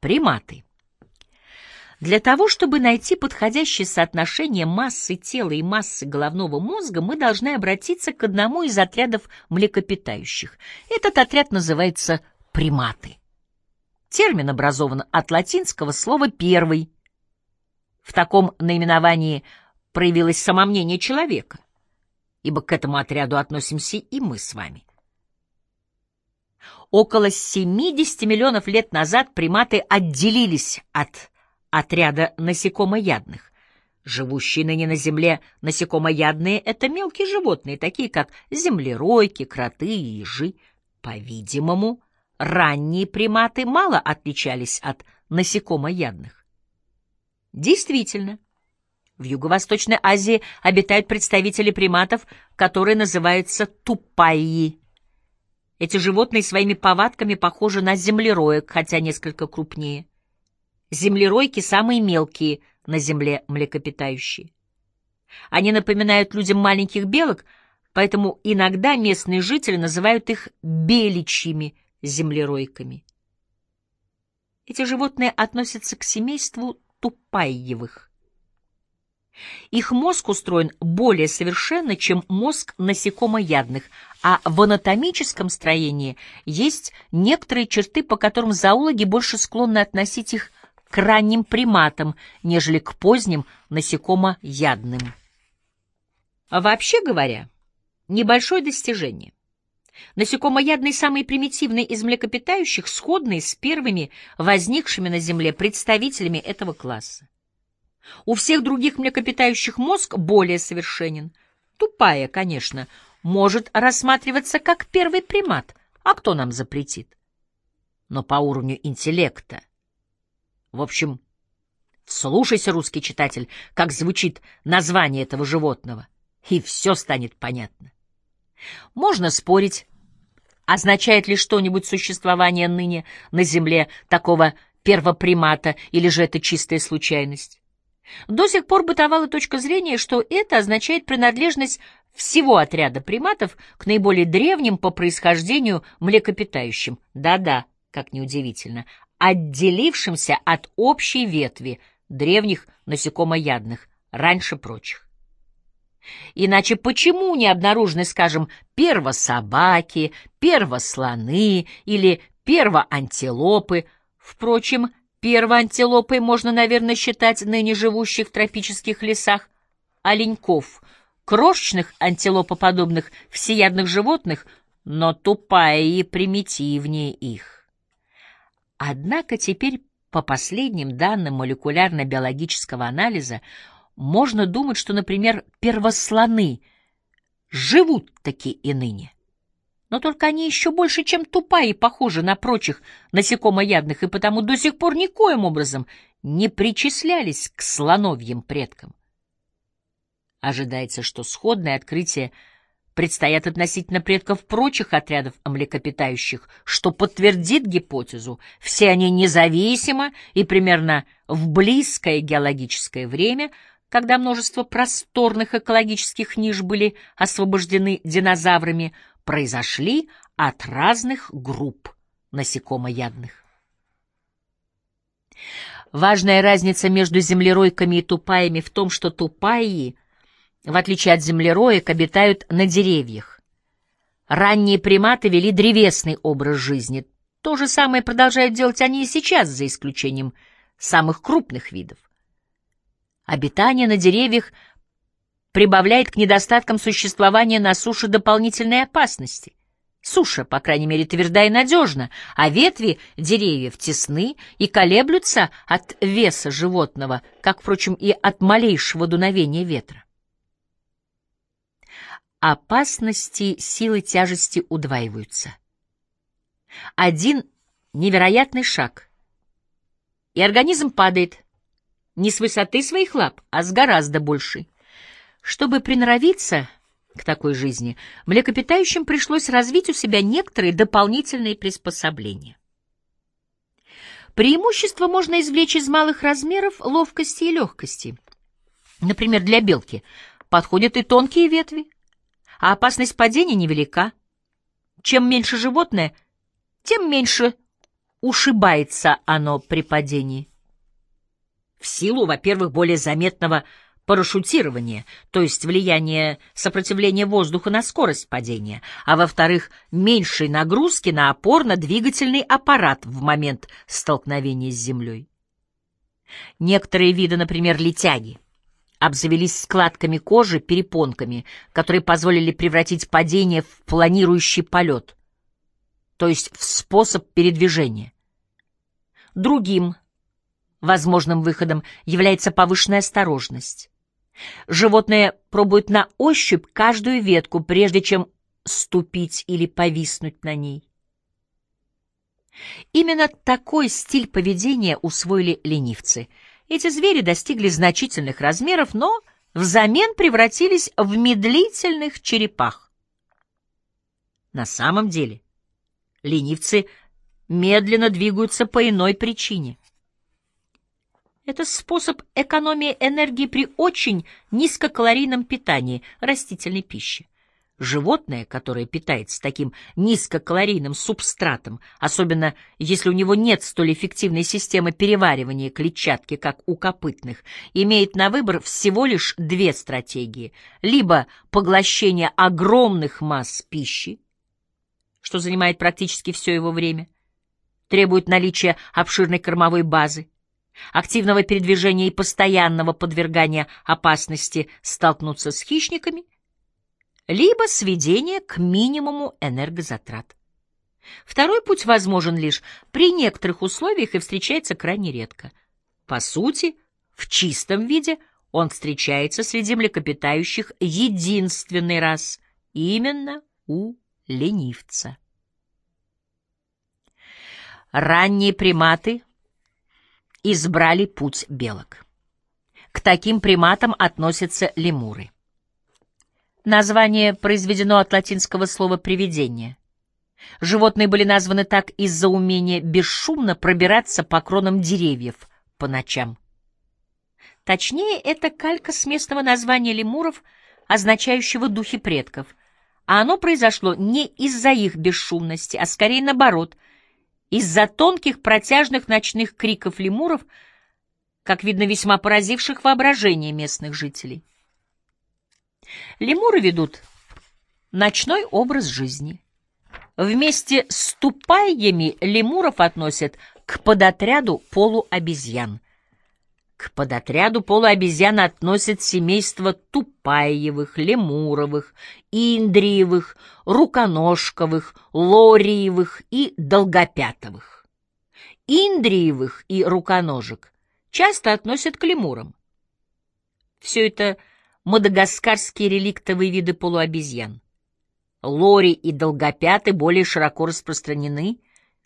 Приматы. Для того, чтобы найти подходящее соотношение массы тела и массы головного мозга, мы должны обратиться к одному из отрядов млекопитающих. Этот отряд называется приматы. Термин образован от латинского слова «первый». В таком наименовании проявилось самомнение человека, ибо к этому отряду относимся и мы с вами. Около 70 миллионов лет назад приматы отделились от отряда насекомоядных. Живущие ныне на Земле насекомоядные — это мелкие животные, такие как землеройки, кроты и ежи. По-видимому, ранние приматы мало отличались от насекомоядных. Действительно, в Юго-Восточной Азии обитают представители приматов, которые называются тупайи. Эти животные своими повадками похожи на землероек, хотя несколько крупнее. Землеройки самые мелкие на земле млекопитающие. Они напоминают людям маленьких белок, поэтому иногда местные жители называют их беличьими землеройками. Эти животные относятся к семейству тупайевых. Их мозг устроен более совершенно, чем мозг насекомоядных, а в анатомическом строении есть некоторые черты, по которым зоологи больше склонны относить их к ранним приматам, нежели к поздним насекомоядным. А вообще говоря, небольшое достижение. Насекомоядные самые примитивные из млекопитающих, сходные с первыми возникшими на Земле представителями этого класса. У всех других млекопитающих мозг более совершенен. Тупая, конечно, может рассматриваться как первый примат, а кто нам запретит? Но по уровню интеллекта. В общем, вслушайся, русский читатель, как звучит название этого животного, и все станет понятно. Можно спорить, означает ли что-нибудь существование ныне на Земле такого первопримата, или же это чистая случайность. До сих пор бытовала точка зрения, что это означает принадлежность всего отряда приматов к наиболее древним по происхождению млекопитающим. Да-да, как неудивительно, отделившимся от общей ветви древних насекомоядных, раньше прочих. Иначе почему не обнаружены, скажем, первособаки, первослоны или первоантилопы? Впрочем, Первоантилопой можно, наверное, считать ныне живущих в тропических лесах оленьков, крошечных антилопоподобных всеядных животных, но тупая и примитивнее их. Однако теперь, по последним данным молекулярно-биологического анализа, можно думать, что, например, первослоны живут таки и ныне но только они еще больше, чем тупая и похожи на прочих насекомоядных, и потому до сих пор никоим образом не причислялись к слоновьим предкам. Ожидается, что сходное открытие предстоят относительно предков прочих отрядов млекопитающих, что подтвердит гипотезу. Все они независимо и примерно в близкое геологическое время, когда множество просторных экологических ниш были освобождены динозаврами, произошли от разных групп насекомоядных. Важная разница между землеройками и тупаями в том, что тупаи, в отличие от землероек, обитают на деревьях. Ранние приматы вели древесный образ жизни. То же самое продолжают делать они и сейчас, за исключением самых крупных видов. Обитание на деревьях – прибавляет к недостаткам существования на суше дополнительной опасности. Суша, по крайней мере, тверда и надежна, а ветви деревьев тесны и колеблются от веса животного, как, впрочем, и от малейшего дуновения ветра. Опасности силы тяжести удваиваются. Один невероятный шаг, и организм падает не с высоты своих лап, а с гораздо большей. Чтобы приноровиться к такой жизни, млекопитающим пришлось развить у себя некоторые дополнительные приспособления. Преимущество можно извлечь из малых размеров, ловкости и легкости. Например, для белки подходят и тонкие ветви, а опасность падения невелика. Чем меньше животное, тем меньше ушибается оно при падении? В силу, во-первых, более заметного парашютирования, то есть влияния сопротивления воздуха на скорость падения, а во-вторых, меньшей нагрузки на опорно-двигательный аппарат в момент столкновения с землей. Некоторые виды, например, летяги, обзавелись складками кожи, перепонками, которые позволили превратить падение в планирующий полет, то есть в способ передвижения. Другим возможным выходом является повышенная осторожность. Животное пробует на ощупь каждую ветку, прежде чем ступить или повиснуть на ней. Именно такой стиль поведения усвоили ленивцы — эти звери достигли значительных размеров, но взамен превратились в медлительных черепах. На самом деле ленивцы медленно двигаются по иной причине. Это способ экономии энергии при очень низкокалорийном питании растительной пищи. Животное, которое питается таким низкокалорийным субстратом, особенно если у него нет столь эффективной системы переваривания клетчатки, как у копытных, имеет на выбор всего лишь две стратегии. Либо поглощение огромных масс пищи, что занимает практически все его время, требует наличия обширной кормовой базы, активного передвижения и постоянного подвергания опасности столкнуться с хищниками, либо сведение к минимуму энергозатрат. Второй путь возможен лишь при некоторых условиях и встречается крайне редко. По сути, в чистом виде он встречается среди млекопитающих единственный раз, именно у ленивца. Ранние приматы избрали путь белок. К таким приматам относятся лемуры. Название произведено от латинского слова «привидение». Животные были названы так из-за умения бесшумно пробираться по кронам деревьев по ночам. Точнее, это калька с местного названия лемуров, означающего «духи предков», а оно произошло не из-за их бесшумности, а скорее наоборот, из-за тонких протяжных ночных криков лемуров, как видно, весьма поразивших воображение местных жителей. Лемуры ведут ночной образ жизни. Вместе с тупайями лемуров относят к подотряду полуобезьян. К подотряду полуобезьян относят семейство тупаевых, лемуровых, индриевых, руконожковых, лориевых и долгопятовых. Индриевых и руконожек часто относят к лемурам. Все это – мадагаскарские реликтовые виды полуобезьян. Лори и долгопяты более широко распространены,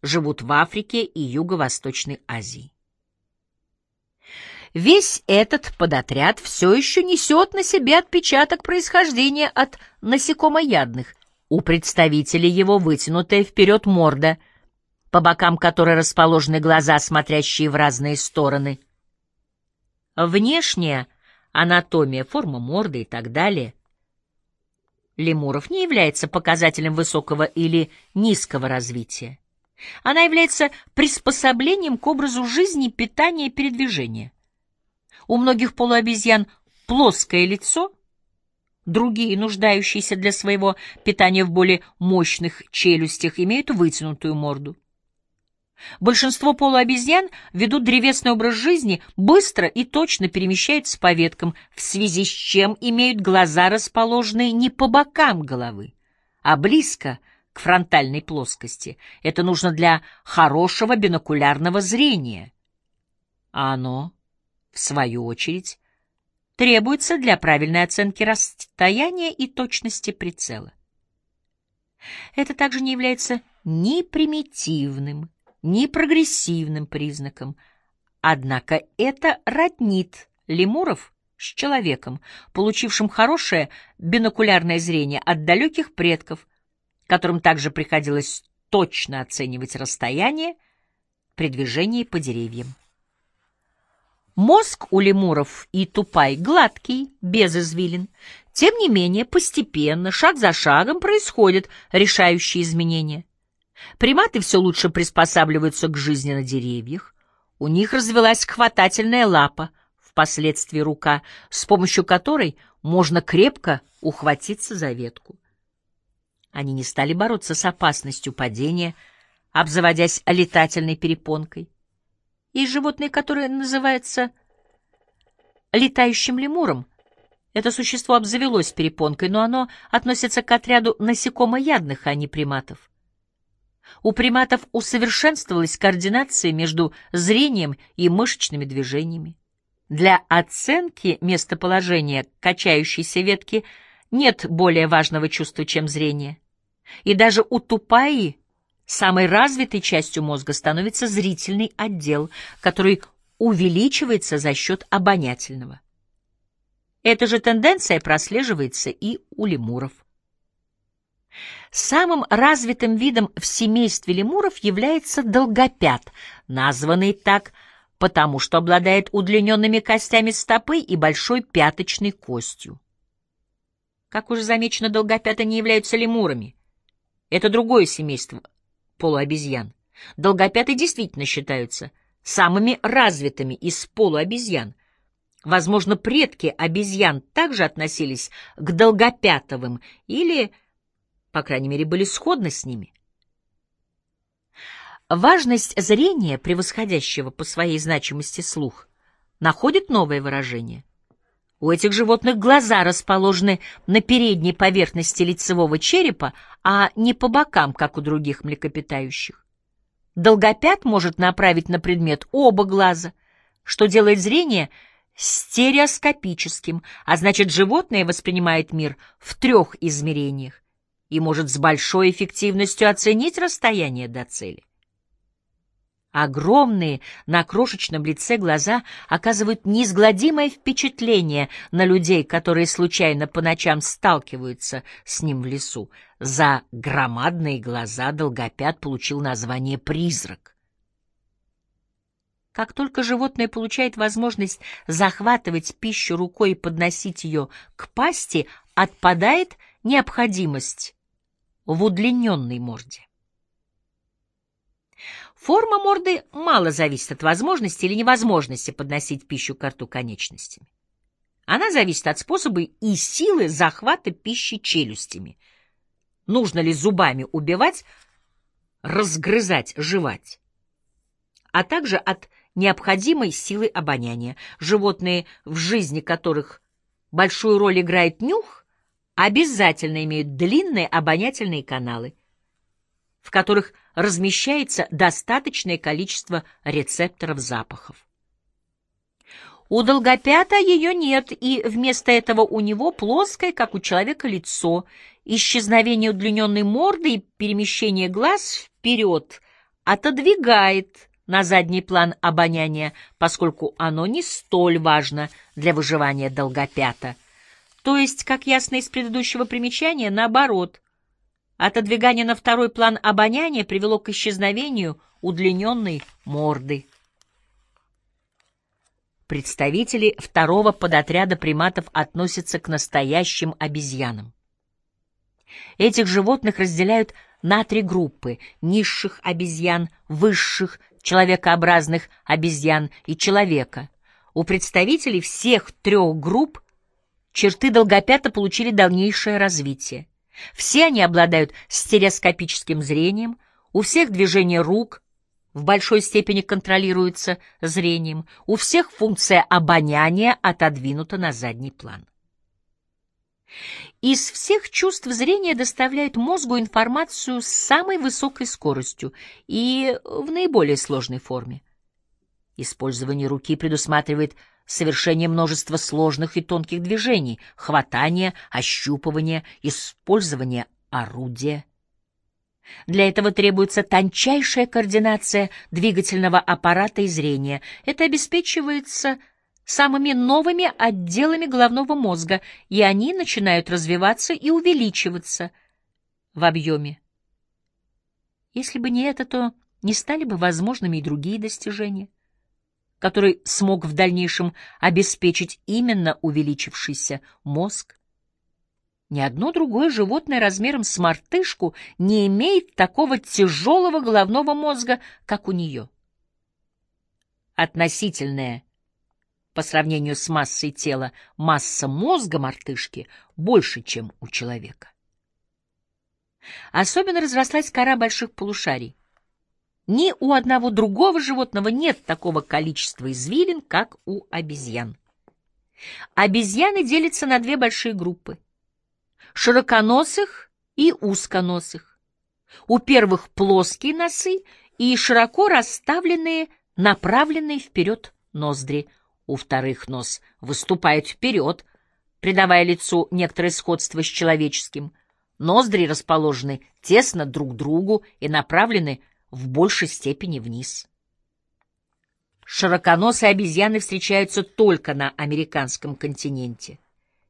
живут в Африке и Юго-Восточной Азии. Весь этот подотряд все еще несет на себе отпечаток происхождения от насекомоядных. У представителей его вытянутая вперед морда, по бокам которой расположены глаза, смотрящие в разные стороны. Внешняя анатомия, форма морды и так далее. Лемуров не является показателем высокого или низкого развития. Она является приспособлением к образу жизни, питания и передвижения. У многих полуобезьян плоское лицо, другие, нуждающиеся для своего питания в более мощных челюстях, имеют вытянутую морду. Большинство полуобезьян ведут древесный образ жизни, быстро и точно перемещаются по веткам, в связи с чем имеют глаза, расположенные не по бокам головы, а близко к фронтальной плоскости. Это нужно для хорошего бинокулярного зрения. А оно, в свою очередь, требуется для правильной оценки расстояния и точности прицела. Это также не является ни примитивным, ни прогрессивным признаком. Однако это роднит лемуров с человеком, получившим хорошее бинокулярное зрение от далеких предков, которым также приходилось точно оценивать расстояние при движении по деревьям. Мозг у лемуров и тупай гладкий, без извилин. Тем не менее, постепенно, шаг за шагом происходят решающие изменения. Приматы все лучше приспосабливаются к жизни на деревьях. У них развелась хватательная лапа, впоследствии рука, с помощью которой можно крепко ухватиться за ветку. Они не стали бороться с опасностью падения, обзаводясь летательной перепонкой. И животное, которое называется летающим лемуром, это существо обзавелось перепонкой, но оно относится к отряду насекомоядных, а не приматов. У приматов усовершенствовалась координация между зрением и мышечными движениями. Для оценки местоположения качающейся ветки нет более важного чувства, чем зрение. И даже у тупаи самой развитой частью мозга становится зрительный отдел, который увеличивается за счет обонятельного. Эта же тенденция прослеживается и у лемуров. Самым развитым видом в семействе лемуров является долгопят, названный так потому, что обладает удлиненными костями стопы и большой пяточной костью. Как уже замечено, долгопята не являются лемурами. Это другое семейство полуобезьян. Долгопяты действительно считаются самыми развитыми из полуобезьян. Возможно, предки обезьян также относились к долгопятовым или по крайней мере, были сходны с ними. Важность зрения, превосходящего по своей значимости слух, находит новое выражение. У этих животных глаза расположены на передней поверхности лицевого черепа, а не по бокам, как у других млекопитающих. Долгопят может направить на предмет оба глаза, что делает зрение стереоскопическим, а значит, животное воспринимает мир в трех измерениях и может с большой эффективностью оценить расстояние до цели. Огромные на крошечном лице глаза оказывают неизгладимое впечатление на людей, которые случайно по ночам сталкиваются с ним в лесу. За громадные глаза долгопят получил название «призрак». Как только животное получает возможность захватывать пищу рукой и подносить ее к пасти, отпадает необходимость в удлиненной морде. Форма морды мало зависит от возможности или невозможности подносить пищу к рту конечностями. Она зависит от способа и силы захвата пищи челюстями. Нужно ли зубами убивать, разгрызать, жевать, а также от необходимой силы обоняния. Животные, в жизни которых большую роль играет нюх, обязательно имеют длинные обонятельные каналы, в которых размещается достаточное количество рецепторов запахов. У долгопята ее нет, и вместо этого у него плоское, как у человека, лицо. Исчезновение удлиненной морды и перемещение глаз вперед отодвигает на задний план обоняния, поскольку оно не столь важно для выживания долгопята. То есть, как ясно из предыдущего примечания, наоборот. Отодвигание на второй план обоняния привело к исчезновению удлиненной морды. Представители второго подотряда приматов относятся к настоящим обезьянам. Этих животных разделяют на три группы — низших обезьян, высших, человекообразных обезьян и человека. У представителей всех трех групп черты долгопята получили дальнейшее развитие. Все они обладают стереоскопическим зрением, у всех движение рук в большой степени контролируется зрением, у всех функция обоняния отодвинута на задний план. Из всех чувств зрения доставляют мозгу информацию с самой высокой скоростью и в наиболее сложной форме. Использование руки предусматривает совершение множества сложных и тонких движений, хватание, ощупывание, использование орудия. Для этого требуется тончайшая координация двигательного аппарата и зрения. Это обеспечивается самыми новыми отделами головного мозга, и они начинают развиваться и увеличиваться в объеме. Если бы не это, то не стали бы возможными и другие достижения который смог в дальнейшем обеспечить именно увеличившийся мозг. Ни одно другое животное размером с мартышку не имеет такого тяжелого головного мозга, как у нее. Относительная по сравнению с массой тела масса мозга мартышки больше, чем у человека. Особенно разрослась кора больших полушарий. Ни у одного другого животного нет такого количества извилин, как у обезьян. Обезьяны делятся на две большие группы — широконосых и узконосых. У первых плоские носы и широко расставленные, направленные вперед ноздри. У вторых нос выступает вперед, придавая лицу некоторое сходство с человеческим. Ноздри расположены тесно друг к другу и направлены в большей степени вниз. Широконосые обезьяны встречаются только на американском континенте,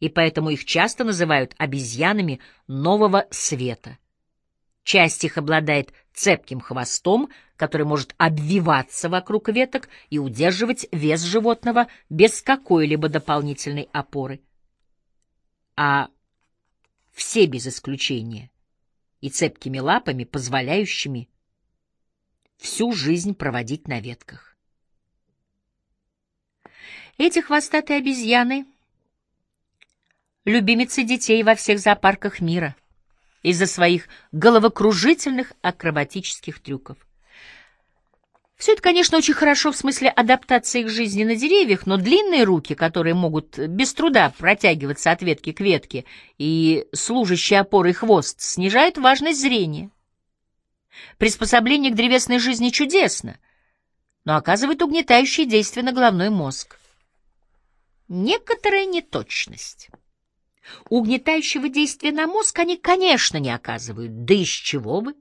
и поэтому их часто называют обезьянами нового света. Часть их обладает цепким хвостом, который может обвиваться вокруг веток и удерживать вес животного без какой-либо дополнительной опоры. А все без исключения, и цепкими лапами, позволяющими всю жизнь проводить на ветках. Эти хвостатые обезьяны — любимицы детей во всех зоопарках мира из-за своих головокружительных акробатических трюков. Все это, конечно, очень хорошо в смысле адаптации к жизни на деревьях, но длинные руки, которые могут без труда протягиваться от ветки к ветке, и служащий опорой хвост, снижают важность зрения. Приспособление к древесной жизни чудесно, но оказывает угнетающее действие на головной мозг. Некоторая неточность. Угнетающего действия на мозг они, конечно, не оказывают. Да из чего бы?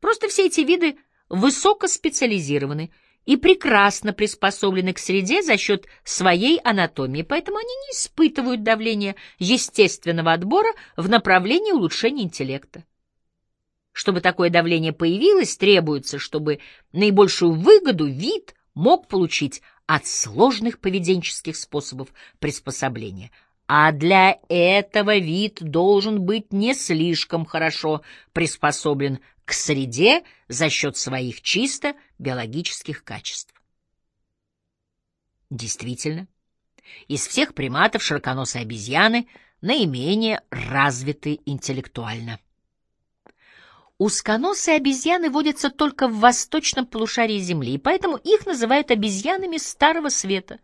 Просто все эти виды высокоспециализированы и прекрасно приспособлены к среде за счет своей анатомии, поэтому они не испытывают давления естественного отбора в направлении улучшения интеллекта. Чтобы такое давление появилось, требуется, чтобы наибольшую выгоду вид мог получить от сложных поведенческих способов приспособления. А для этого вид должен быть не слишком хорошо приспособлен к среде за счет своих чисто биологических качеств. Действительно, из всех приматов широконосые обезьяны наименее развиты интеллектуально. Узконосые обезьяны водятся только в восточном полушарии Земли, и поэтому их называют обезьянами Старого Света.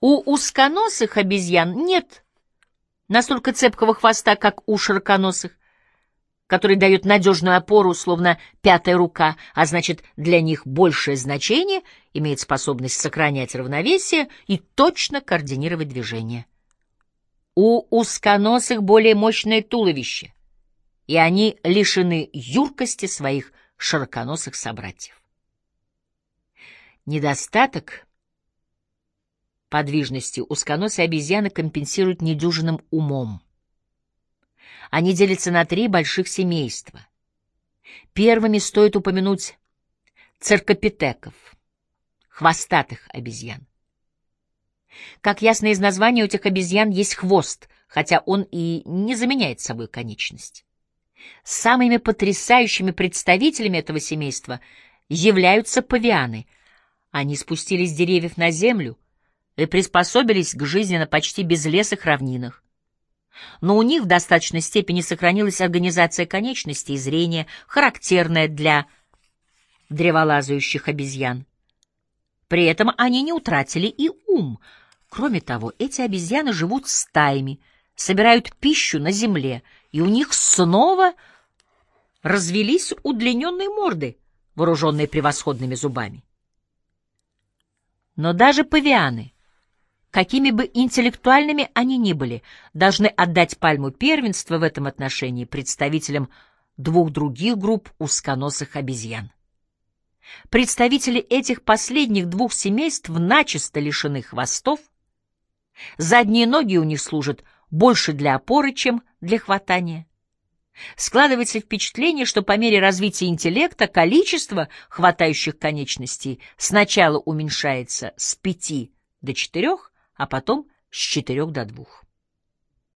У узконосых обезьян нет настолько цепкого хвоста, как у широконосых, который дает надежную опору, словно пятая рука, а значит, для них большее значение имеет способность сохранять равновесие и точно координировать движение. У узконосых более мощное туловище, и они лишены юркости своих широконосых собратьев. Недостаток подвижности узконосые обезьяны компенсируют недюжинным умом. Они делятся на три больших семейства. Первыми стоит упомянуть церкопитеков, хвостатых обезьян. Как ясно из названия, у этих обезьян есть хвост, хотя он и не заменяет собой конечность. Самыми потрясающими представителями этого семейства являются павианы. Они спустились с деревьев на землю и приспособились к жизни на почти безлесых равнинах. Но у них в достаточной степени сохранилась организация конечностей и зрения, характерная для древолазающих обезьян. При этом они не утратили и ум. Кроме того, эти обезьяны живут стаями, собирают пищу на земле — и у них снова развелись удлиненные морды, вооруженные превосходными зубами. Но даже павианы, какими бы интеллектуальными они ни были, должны отдать пальму первенства в этом отношении представителям двух других групп узконосых обезьян. Представители этих последних двух семейств начисто лишены хвостов, задние ноги у них служат больше для опоры, чем для хватания. Складывается впечатление, что по мере развития интеллекта количество хватающих конечностей сначала уменьшается с пяти до четырех, а потом с четырех до двух.